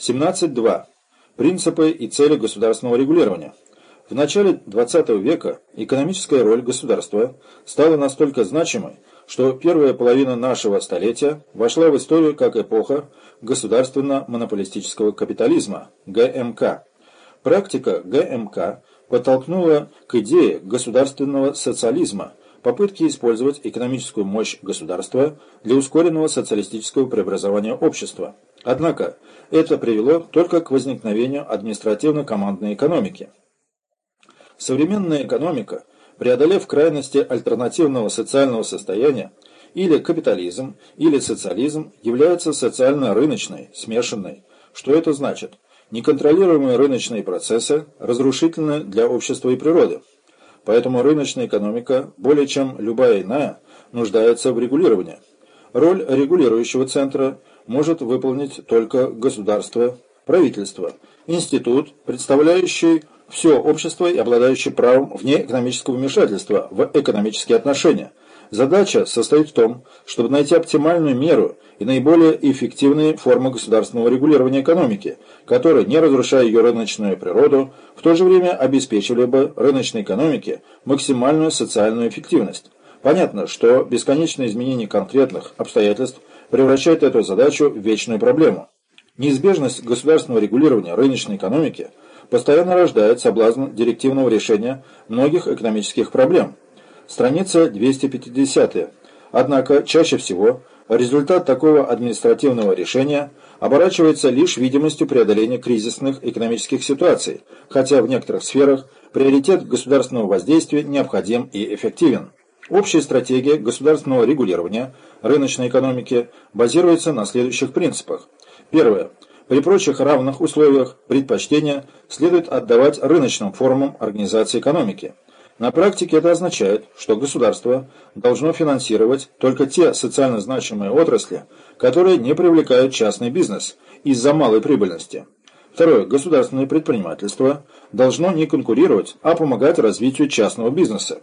17.2. Принципы и цели государственного регулирования. В начале XX века экономическая роль государства стала настолько значимой, что первая половина нашего столетия вошла в историю как эпоха государственно-монополистического капитализма, ГМК. Практика ГМК подтолкнула к идее государственного социализма, попытки использовать экономическую мощь государства для ускоренного социалистического преобразования общества. Однако это привело только к возникновению административно-командной экономики. Современная экономика, преодолев крайности альтернативного социального состояния, или капитализм, или социализм, является социально-рыночной, смешанной. Что это значит? Неконтролируемые рыночные процессы разрушительны для общества и природы. Поэтому рыночная экономика, более чем любая иная, нуждается в регулировании. Роль регулирующего центра может выполнить только государство, правительство, институт, представляющий все общество и обладающий правом вне экономического вмешательства в экономические отношения. Задача состоит в том, чтобы найти оптимальную меру и наиболее эффективные формы государственного регулирования экономики, которые, не разрушая ее рыночную природу, в то же время обеспечивали бы рыночной экономике максимальную социальную эффективность. Понятно, что бесконечное изменение конкретных обстоятельств превращает эту задачу в вечную проблему. Неизбежность государственного регулирования рыночной экономики – постоянно рождает соблазн директивного решения многих экономических проблем. Страница 250. Однако чаще всего результат такого административного решения оборачивается лишь видимостью преодоления кризисных экономических ситуаций, хотя в некоторых сферах приоритет государственного воздействия необходим и эффективен. Общая стратегия государственного регулирования рыночной экономики базируется на следующих принципах. Первое. При прочих равных условиях предпочтение следует отдавать рыночным формам организации экономики. На практике это означает, что государство должно финансировать только те социально значимые отрасли, которые не привлекают частный бизнес из-за малой прибыльности. Второе. Государственное предпринимательство должно не конкурировать, а помогать развитию частного бизнеса.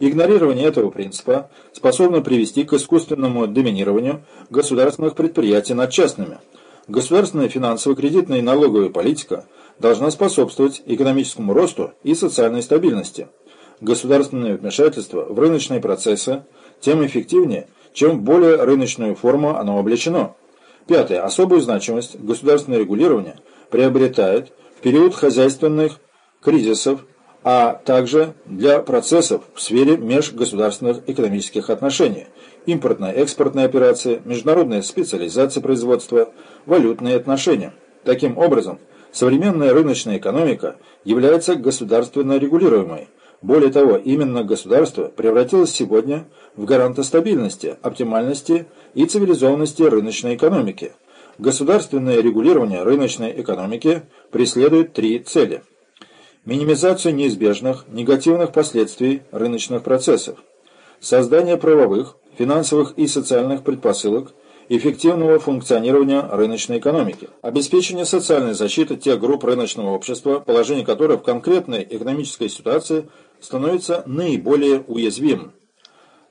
Игнорирование этого принципа способно привести к искусственному доминированию государственных предприятий над частными – Государственная финансово-кредитная и налоговая политика должна способствовать экономическому росту и социальной стабильности. Государственное вмешательство в рыночные процессы тем эффективнее, чем в более рыночную форму оно облечено. Пятое. Особую значимость государственное регулирование приобретает в период хозяйственных кризисов, а также для процессов в сфере межгосударственных экономических отношений – импортно-экспортные операции, международная специализация производства, валютные отношения. Таким образом, современная рыночная экономика является государственно регулируемой. Более того, именно государство превратилось сегодня в гаранта стабильности, оптимальности и цивилизованности рыночной экономики. Государственное регулирование рыночной экономики преследует три цели. Минимизацию неизбежных негативных последствий рыночных процессов. Создание правовых, финансовых и социальных предпосылок эффективного функционирования рыночной экономики, обеспечение социальной защиты тех групп рыночного общества, положение которых в конкретной экономической ситуации становится наиболее уязвимым.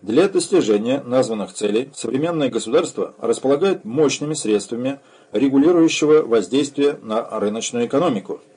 Для достижения названных целей современное государство располагает мощными средствами регулирующего воздействия на рыночную экономику.